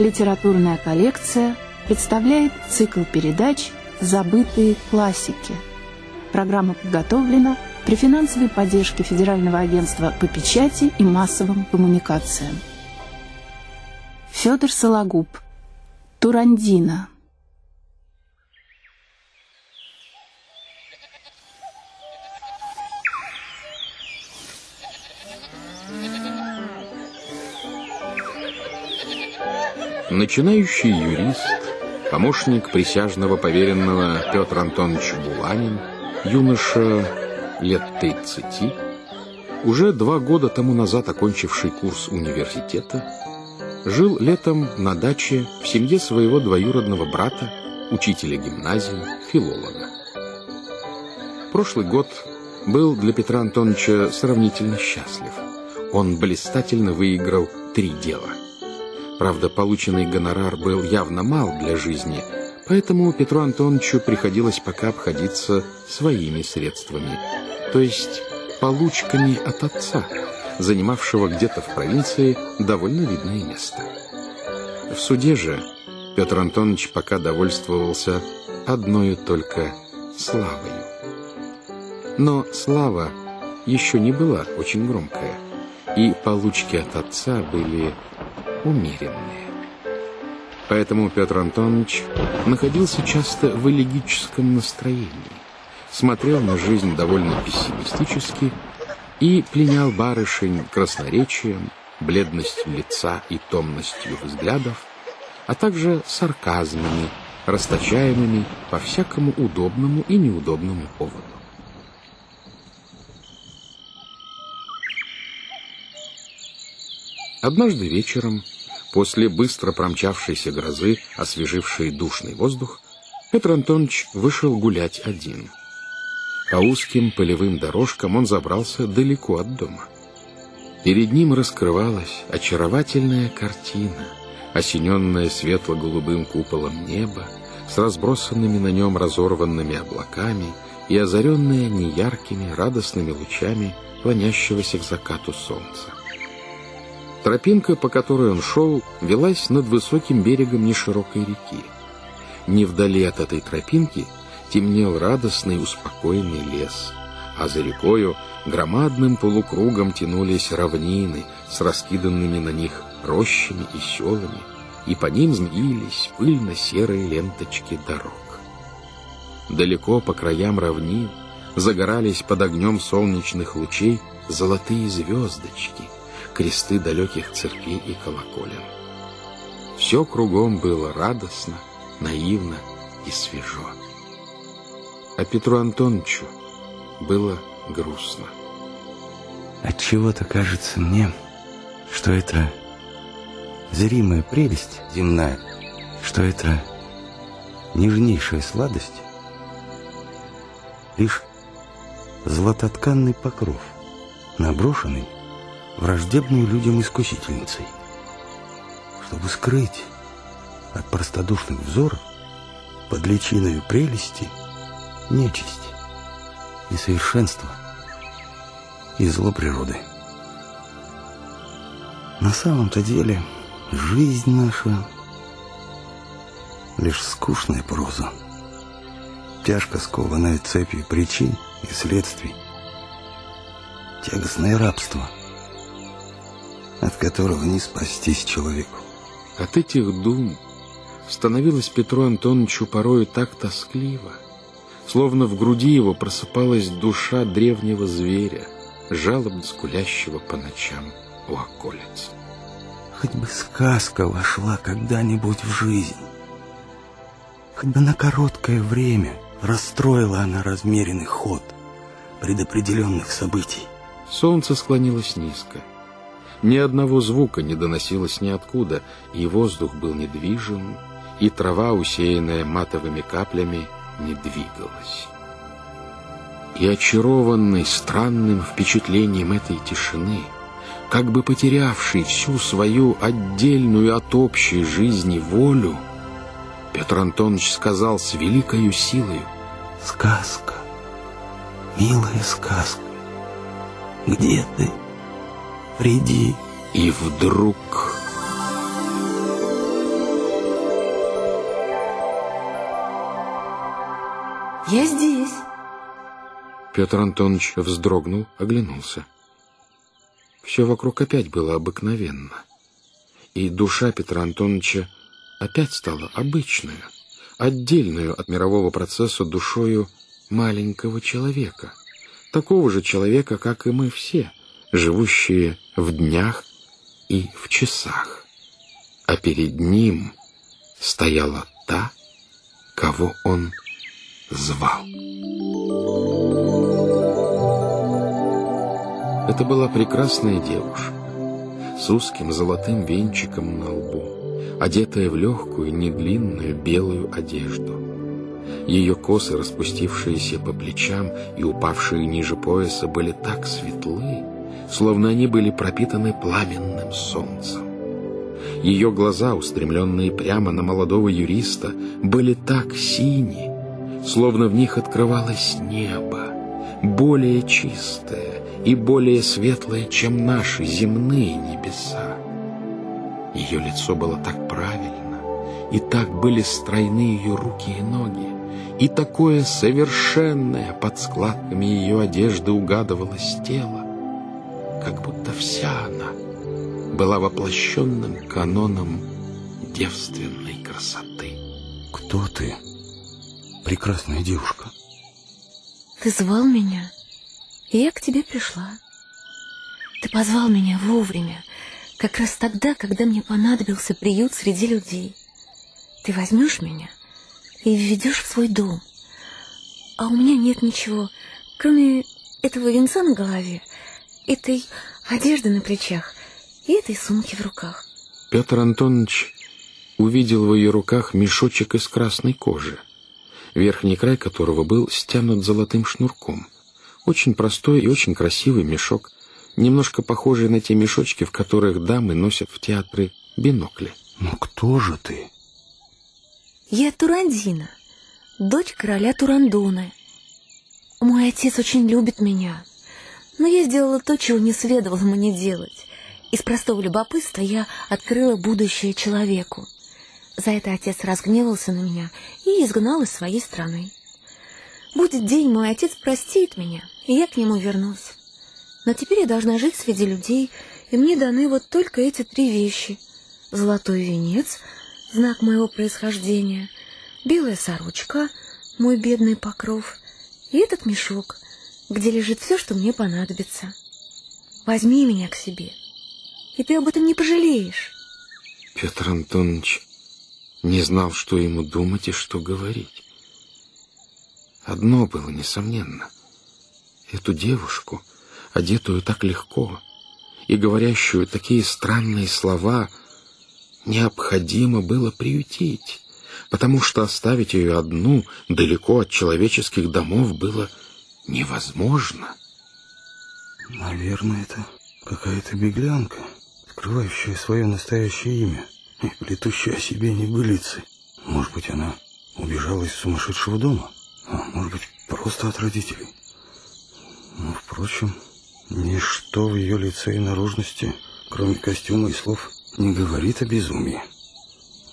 Литературная коллекция представляет цикл передач «Забытые классики». Программа подготовлена при финансовой поддержке Федерального агентства по печати и массовым коммуникациям. Федор Сологуб. Турандина. Начинающий юрист, помощник присяжного поверенного Петр Антонович Буланин, юноша лет 30, уже два года тому назад окончивший курс университета, жил летом на даче в семье своего двоюродного брата, учителя гимназии, филолога. Прошлый год был для Петра Антоновича сравнительно счастлив. Он блистательно выиграл три дела – Правда, полученный гонорар был явно мал для жизни, поэтому Петру Антоновичу приходилось пока обходиться своими средствами, то есть получками от отца, занимавшего где-то в провинции довольно видное место. В суде же Петр Антонович пока довольствовался одной только славою. Но слава еще не была очень громкая, и получки от отца были умеренные. Поэтому Петр Антонович находился часто в элегическом настроении, смотрел на жизнь довольно пессимистически и пленял барышень красноречием, бледностью лица и томностью взглядов, а также сарказмами, расточаемыми по всякому удобному и неудобному поводу. Однажды вечером, после быстро промчавшейся грозы, освежившей душный воздух, Петр Антонович вышел гулять один. По узким полевым дорожкам он забрался далеко от дома. Перед ним раскрывалась очаровательная картина, осененная светло-голубым куполом неба, с разбросанными на нем разорванными облаками и озаренная неяркими радостными лучами клонящегося к закату солнца. Тропинка, по которой он шел, велась над высоким берегом неширокой реки. Не вдали от этой тропинки темнел радостный успокоенный лес, а за рекою громадным полукругом тянулись равнины с раскиданными на них рощами и селами, и по ним змеились пыльно-серые ленточки дорог. Далеко по краям равнин загорались под огнем солнечных лучей золотые звездочки — кресты далеких церквей и колоколен. Все кругом было радостно, наивно и свежо. А Петру Антоновичу было грустно. Отчего-то кажется мне, что это зримая прелесть земная, что это нежнейшая сладость, лишь златотканный покров, наброшенный враждебную людям искусительницей, чтобы скрыть от простодушных взоров под личиной прелести нечисть и совершенство и зло природы. На самом-то деле жизнь наша лишь скучная проза, тяжко скованная цепью причин и следствий, тягостное рабство — от которого не спастись человеку. От этих дум становилось Петру Антоновичу порою так тоскливо, словно в груди его просыпалась душа древнего зверя, жалобно скулящего по ночам у околиц. Хоть бы сказка вошла когда-нибудь в жизнь, хоть бы на короткое время расстроила она размеренный ход предопределенных событий. Солнце склонилось низко. Ни одного звука не доносилось ниоткуда, и воздух был недвижим, и трава, усеянная матовыми каплями, не двигалась. И очарованный странным впечатлением этой тишины, как бы потерявший всю свою отдельную от общей жизни волю, Петр Антонович сказал с великою силой «Сказка, милая сказка, где ты?» приди. И вдруг... Я здесь. Петр Антонович вздрогнул, оглянулся. Все вокруг опять было обыкновенно. И душа Петра Антоновича опять стала обычную, отдельную от мирового процесса душою маленького человека. Такого же человека, как и мы все — живущие в днях и в часах. А перед ним стояла та, кого он звал. Это была прекрасная девушка с узким золотым венчиком на лбу, одетая в легкую, недлинную белую одежду. Ее косы, распустившиеся по плечам и упавшие ниже пояса, были так светлы, словно они были пропитаны пламенным солнцем. Ее глаза, устремленные прямо на молодого юриста, были так сини, словно в них открывалось небо, более чистое, и более светлая, чем наши земные небеса. Ее лицо было так правильно, и так были стройны ее руки и ноги, и такое совершенное под складками ее одежды угадывалось тело, как будто вся она была воплощенным каноном девственной красоты. Кто ты, прекрасная девушка? Ты звал меня? И я к тебе пришла. Ты позвал меня вовремя, как раз тогда, когда мне понадобился приют среди людей. Ты возьмешь меня и введешь в свой дом. А у меня нет ничего, кроме этого венца на голове, этой одежды на плечах и этой сумки в руках. Петр Антонович увидел в ее руках мешочек из красной кожи, верхний край которого был стянут золотым шнурком — очень простой и очень красивый мешок, немножко похожий на те мешочки, в которых дамы носят в театры бинокли. Ну кто же ты? Я Турандина, дочь короля Турандуны. Мой отец очень любит меня, но я сделала то, чего не следовало мне делать. Из простого любопытства я открыла будущее человеку. За это отец разгневался на меня и изгнал из своей страны. Будет день, мой отец простит меня, и я к нему вернусь. Но теперь я должна жить среди людей, и мне даны вот только эти три вещи. Золотой венец, знак моего происхождения, белая сорочка, мой бедный покров, и этот мешок, где лежит все, что мне понадобится. Возьми меня к себе, и ты об этом не пожалеешь. Петр Антонович не знал, что ему думать и что говорить. Одно было несомненно. Эту девушку, одетую так легко и говорящую такие странные слова, необходимо было приютить, потому что оставить ее одну далеко от человеческих домов было невозможно. Наверное, это какая-то беглянка, скрывающая свое настоящее имя и плетущая о себе небылицы. Может быть, она убежала из сумасшедшего дома? А может быть, просто от родителей. Но, впрочем, ничто в ее лице и наружности, кроме костюма и слов, не говорит о безумии.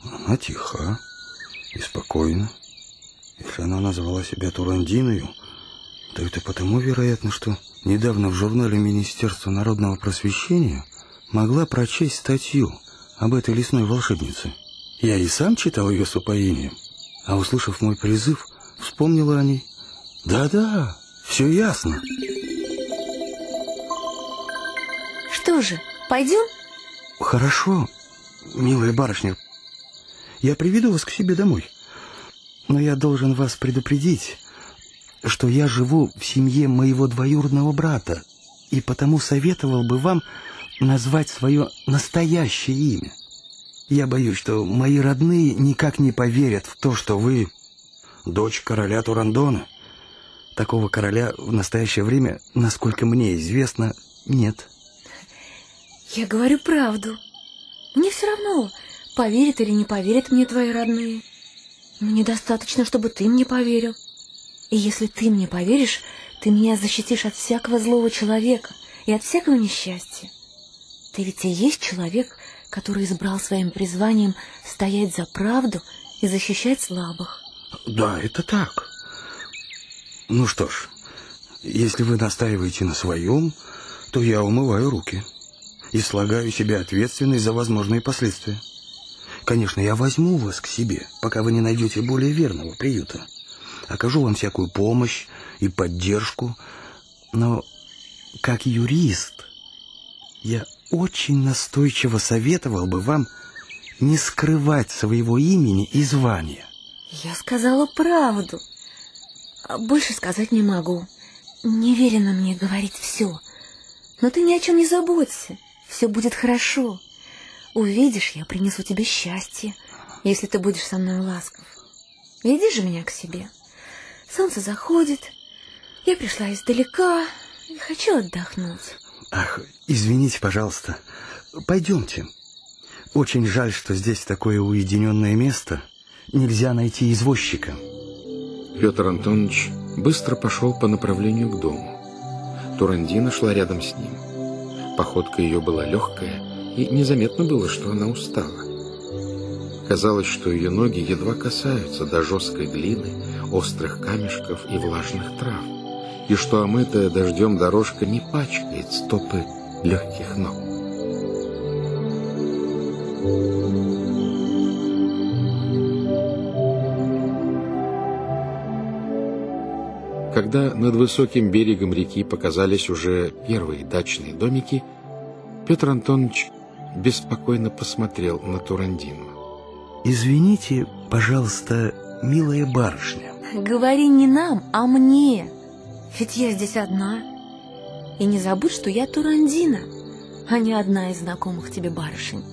Она тиха и спокойна. Если она назвала себя Турандиною, то это потому, вероятно, что недавно в журнале Министерства народного просвещения могла прочесть статью об этой лесной волшебнице. Я и сам читал ее с упоением, а услышав мой призыв, Вспомнила о ней. Да-да, все ясно. Что же, пойдем? Хорошо, милая барышня. Я приведу вас к себе домой. Но я должен вас предупредить, что я живу в семье моего двоюродного брата, и потому советовал бы вам назвать свое настоящее имя. Я боюсь, что мои родные никак не поверят в то, что вы дочь короля Турандона. Такого короля в настоящее время, насколько мне известно, нет. Я говорю правду. Мне все равно, поверят или не поверят мне твои родные. Мне достаточно, чтобы ты мне поверил. И если ты мне поверишь, ты меня защитишь от всякого злого человека и от всякого несчастья. Ты ведь и есть человек, который избрал своим призванием стоять за правду и защищать слабых. Да, это так. Ну что ж, если вы настаиваете на своем, то я умываю руки и слагаю себе ответственность за возможные последствия. Конечно, я возьму вас к себе, пока вы не найдете более верного приюта. Окажу вам всякую помощь и поддержку, но как юрист я очень настойчиво советовал бы вам не скрывать своего имени и звания. Я сказала правду. А больше сказать не могу. Не велено мне говорить все. Но ты ни о чем не заботься. Все будет хорошо. Увидишь, я принесу тебе счастье, если ты будешь со мной ласков. Веди же меня к себе. Солнце заходит. Я пришла издалека и хочу отдохнуть. Ах, извините, пожалуйста. Пойдемте. Очень жаль, что здесь такое уединенное место. Нельзя найти извозчика. Петр Антонович быстро пошел по направлению к дому. Турандина шла рядом с ним. Походка ее была легкая, и незаметно было, что она устала. Казалось, что ее ноги едва касаются до жесткой глины, острых камешков и влажных трав, и что омытая дождем дорожка не пачкает стопы легких ног. Когда над высоким берегом реки показались уже первые дачные домики, Петр Антонович беспокойно посмотрел на Турандину. Извините, пожалуйста, милая барышня. Говори не нам, а мне. Ведь я здесь одна. И не забудь, что я Турандина, а не одна из знакомых тебе барышень.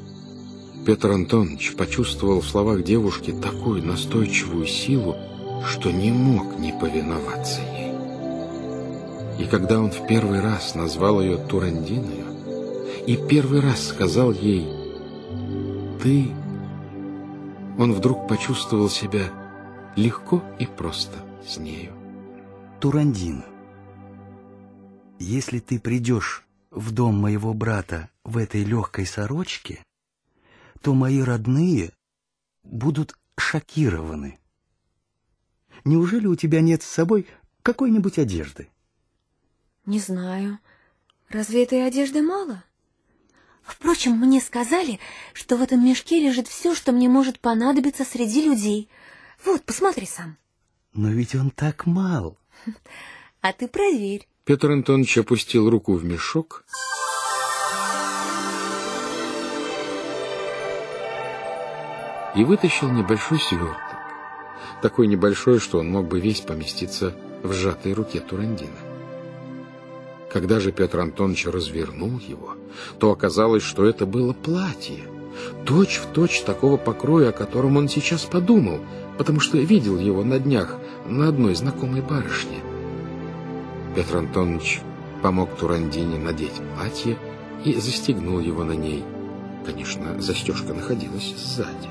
Петр Антонович почувствовал в словах девушки такую настойчивую силу, что не мог не повиноваться ей. И когда он в первый раз назвал ее Турандиною, и первый раз сказал ей «ты», он вдруг почувствовал себя легко и просто с нею. Турандина, если ты придешь в дом моего брата в этой легкой сорочке, то мои родные будут шокированы. Неужели у тебя нет с собой какой-нибудь одежды? Не знаю. Разве этой одежды мало? Впрочем, мне сказали, что в этом мешке лежит все, что мне может понадобиться среди людей. Вот, посмотри сам. Но ведь он так мал. А ты проверь. Петр Антонович опустил руку в мешок и вытащил небольшой сверток. Такой небольшой, что он мог бы весь поместиться в сжатой руке Турандина. Когда же Петр Антонович развернул его, то оказалось, что это было платье, точь в точь такого покроя, о котором он сейчас подумал, потому что видел его на днях на одной знакомой барышне. Петр Антонович помог Турандине надеть платье и застегнул его на ней. Конечно, застежка находилась сзади.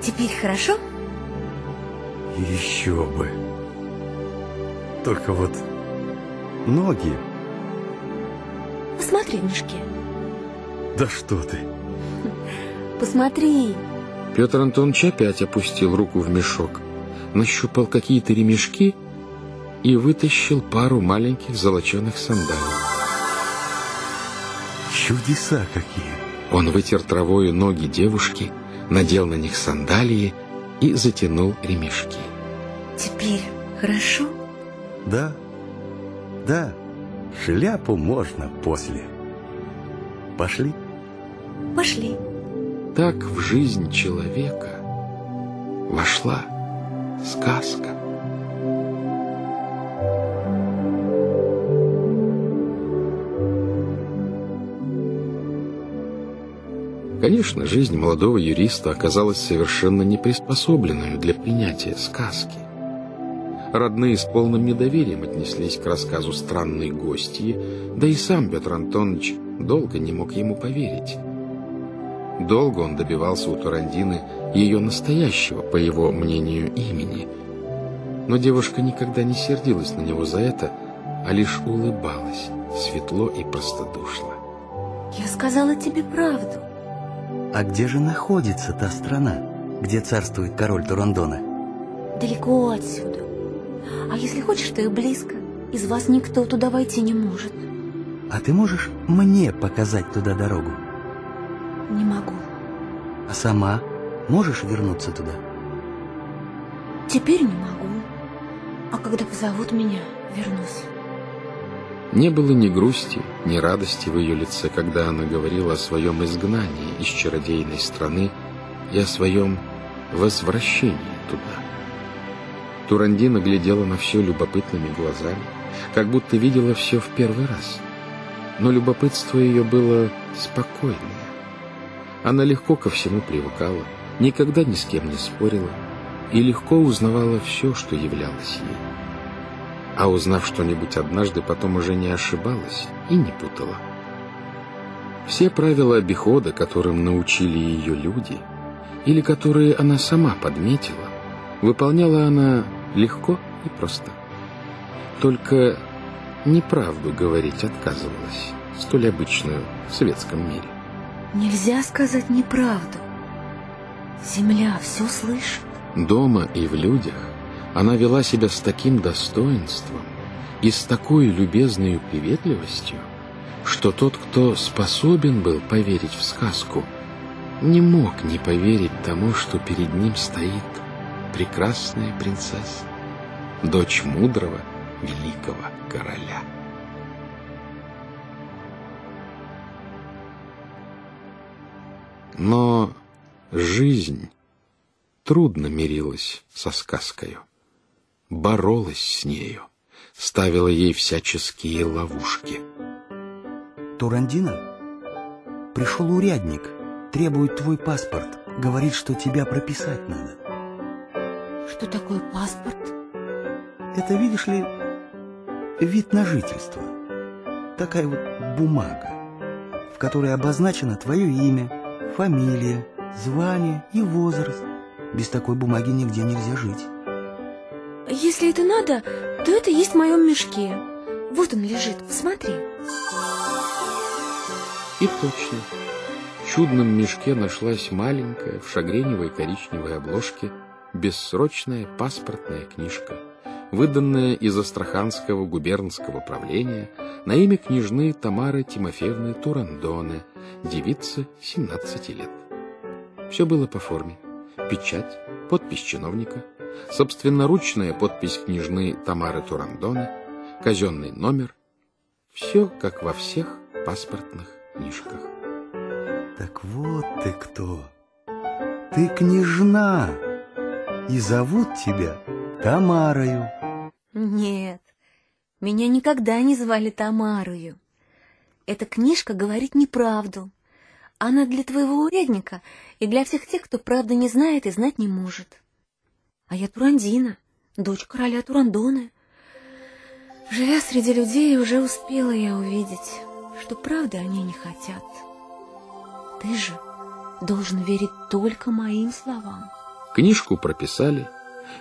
Теперь хорошо? Еще бы. Только вот ноги. Посмотри в мешке. Да что ты. Посмотри. Петр Антонович опять опустил руку в мешок, нащупал какие-то ремешки и вытащил пару маленьких золоченых сандалий. Чудеса какие! Он вытер травою ноги девушки, надел на них сандалии и затянул ремешки. Теперь хорошо? Да, да, шляпу можно после. Пошли? Пошли. Так в жизнь человека вошла сказка. Конечно, жизнь молодого юриста оказалась совершенно не приспособленной для принятия сказки. Родные с полным недоверием отнеслись к рассказу странной гостьи, да и сам Петр Антонович долго не мог ему поверить. Долго он добивался у Турандины ее настоящего, по его мнению, имени. Но девушка никогда не сердилась на него за это, а лишь улыбалась, светло и простодушно. Я сказала тебе правду. А где же находится та страна, где царствует король Турандона? Далеко отсюда, А если хочешь, то и близко. Из вас никто туда войти не может. А ты можешь мне показать туда дорогу? Не могу. А сама можешь вернуться туда? Теперь не могу. А когда позовут меня, вернусь. Не было ни грусти, ни радости в ее лице, когда она говорила о своем изгнании из чародейной страны и о своем возвращении туда. Турандина глядела на все любопытными глазами, как будто видела все в первый раз. Но любопытство ее было спокойное. Она легко ко всему привыкала, никогда ни с кем не спорила и легко узнавала все, что являлось ей. А узнав что-нибудь однажды, потом уже не ошибалась и не путала. Все правила обихода, которым научили ее люди, или которые она сама подметила, выполняла она легко и просто. Только неправду говорить отказывалась, столь обычную в светском мире. Нельзя сказать неправду. Земля все слышит. Дома и в людях она вела себя с таким достоинством и с такой любезной приветливостью, что тот, кто способен был поверить в сказку, не мог не поверить тому, что перед ним стоит прекрасная принцесса, дочь мудрого великого короля. Но жизнь трудно мирилась со сказкою, боролась с нею, ставила ей всяческие ловушки. Турандина? Пришел урядник, требует твой паспорт, говорит, что тебя прописать надо. Что такое паспорт? Это, видишь ли, вид на жительство. Такая вот бумага, в которой обозначено твое имя, фамилия, звание и возраст. Без такой бумаги нигде нельзя жить. Если это надо, то это есть в моем мешке. Вот он лежит, смотри. И точно. В чудном мешке нашлась маленькая в шагреневой коричневой обложке бессрочная паспортная книжка, выданная из Астраханского губернского правления на имя княжны Тамары Тимофеевны Турандоне, девицы 17 лет. Все было по форме. Печать, подпись чиновника, собственноручная подпись княжны Тамары Турандоне, казенный номер. Все, как во всех паспортных книжках. Так вот ты кто. Ты княжна и зовут тебя Тамарою. Нет, меня никогда не звали Тамарою. Эта книжка говорит неправду. Она для твоего урядника и для всех тех, кто правды не знает и знать не может. А я Турандина, дочь короля Турандоны. Живя среди людей, уже успела я увидеть, что правды они не хотят. Ты же должен верить только моим словам. Книжку прописали.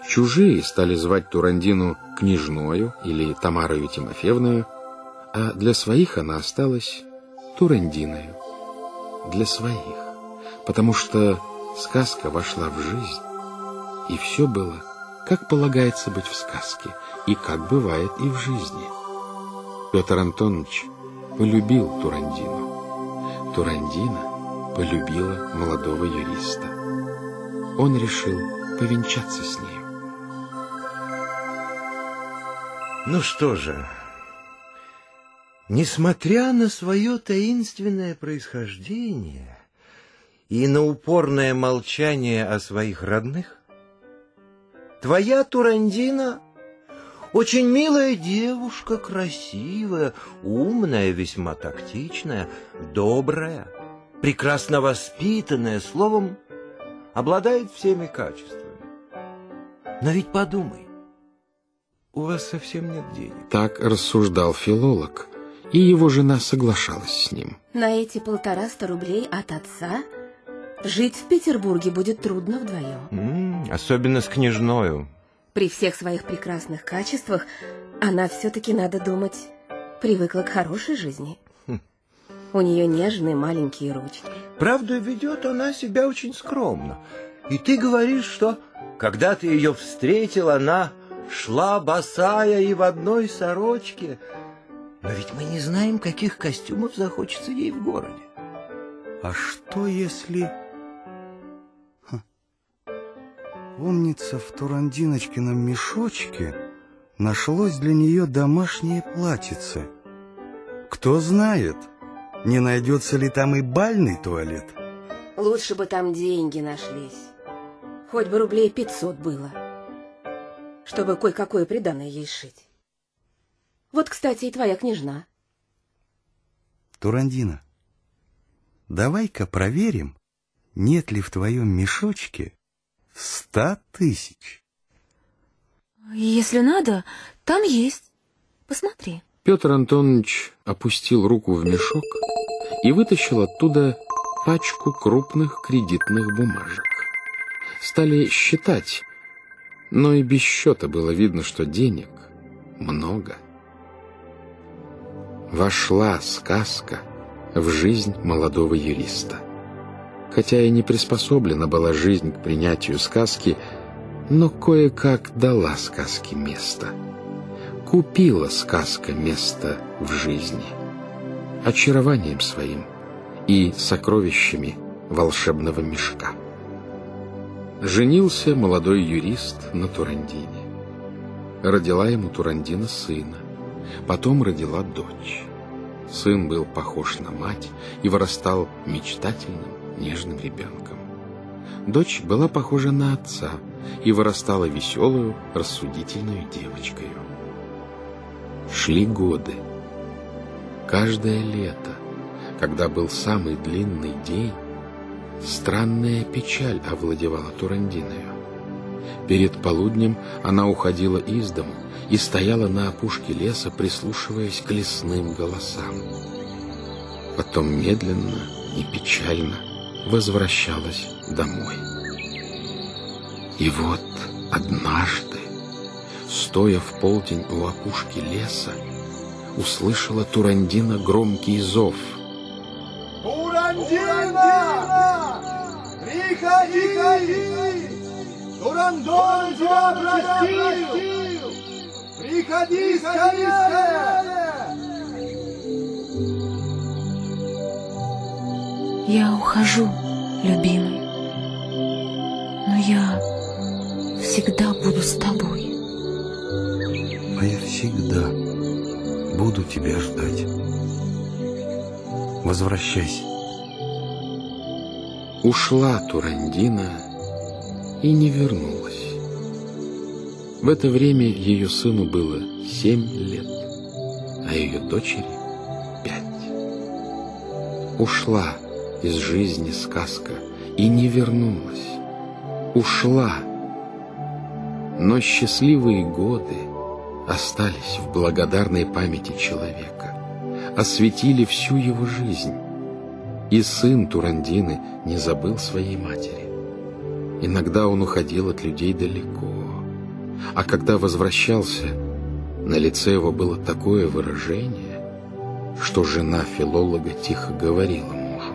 Чужие стали звать Турандину княжною или Тамарою Тимофеевною, а для своих она осталась Турандиною. Для своих. Потому что сказка вошла в жизнь, и все было, как полагается быть в сказке, и как бывает и в жизни. Петр Антонович полюбил Турандину. Турандина полюбила молодого юриста он решил повенчаться с нею. Ну что же, несмотря на свое таинственное происхождение и на упорное молчание о своих родных, твоя Турандина очень милая девушка, красивая, умная, весьма тактичная, добрая, прекрасно воспитанная, словом, обладает всеми качествами. Но ведь подумай, у вас совсем нет денег. Так рассуждал филолог, и его жена соглашалась с ним. На эти полтораста рублей от отца жить в Петербурге будет трудно вдвоем. М -м, особенно с княжною. При всех своих прекрасных качествах она все-таки, надо думать, привыкла к хорошей жизни. У нее нежные маленькие ручки. Правда, ведет она себя очень скромно. И ты говоришь, что когда ты ее встретил, она шла босая и в одной сорочке. Но ведь мы не знаем, каких костюмов захочется ей в городе. А что если... Ха. Помнится, в Турандиночкином мешочке нашлось для нее домашнее платьице. Кто знает, не найдется ли там и бальный туалет? Лучше бы там деньги нашлись. Хоть бы рублей пятьсот было. Чтобы кое-какое приданное ей шить. Вот, кстати, и твоя княжна. Турандина, давай-ка проверим, нет ли в твоем мешочке ста тысяч. Если надо, там есть. Посмотри. Петр Антонович опустил руку в мешок и вытащил оттуда пачку крупных кредитных бумажек. Стали считать, но и без счета было видно, что денег много. Вошла сказка в жизнь молодого юриста. Хотя и не приспособлена была жизнь к принятию сказки, но кое-как дала сказке место. Купила сказка место в жизни. Очарованием своим и сокровищами волшебного мешка. Женился молодой юрист на Турандине. Родила ему Турандина сына, потом родила дочь. Сын был похож на мать и вырастал мечтательным, нежным ребенком. Дочь была похожа на отца и вырастала веселую, рассудительную девочкой. Шли годы. Каждое лето, когда был самый длинный день, странная печаль овладевала Турандиною. Перед полуднем она уходила из дому и стояла на опушке леса, прислушиваясь к лесным голосам. Потом медленно и печально возвращалась домой. И вот однажды, стоя в полдень у опушки леса, услышала Турандина громкий зов. «Турандина! Приходи! Турандон тебя простил! Приходи скорее!» Я ухожу, любимый, но я всегда буду с тобой. А я всегда буду тебя ждать. Возвращайся. Ушла Турандина и не вернулась. В это время ее сыну было семь лет, а ее дочери пять. Ушла из жизни сказка и не вернулась. Ушла, но счастливые годы остались в благодарной памяти человека, осветили всю его жизнь. И сын Турандины не забыл своей матери. Иногда он уходил от людей далеко, а когда возвращался, на лице его было такое выражение, что жена филолога тихо говорила мужу.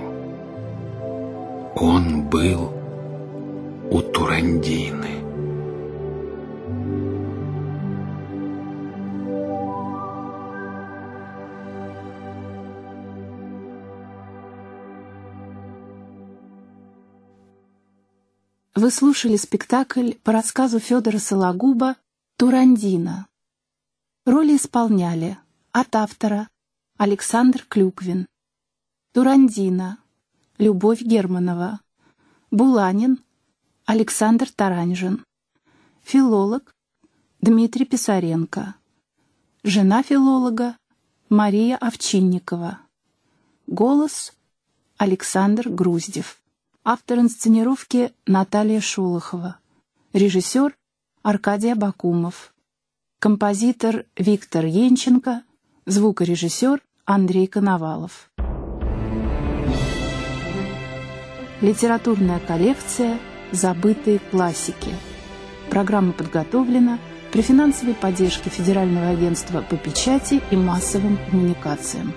Он был у Турандины. Вы слушали спектакль по рассказу Федора Сологуба «Турандина». Роли исполняли от автора Александр Клюквин, Турандина, Любовь Германова, Буланин, Александр Таранжин, филолог Дмитрий Писаренко, жена филолога Мария Овчинникова, голос Александр Груздев. Автор инсценировки Наталья Шолохова. Режиссер Аркадий Абакумов. Композитор Виктор Енченко. Звукорежиссер Андрей Коновалов. Литературная коллекция «Забытые классики». Программа подготовлена при финансовой поддержке Федерального агентства по печати и массовым коммуникациям.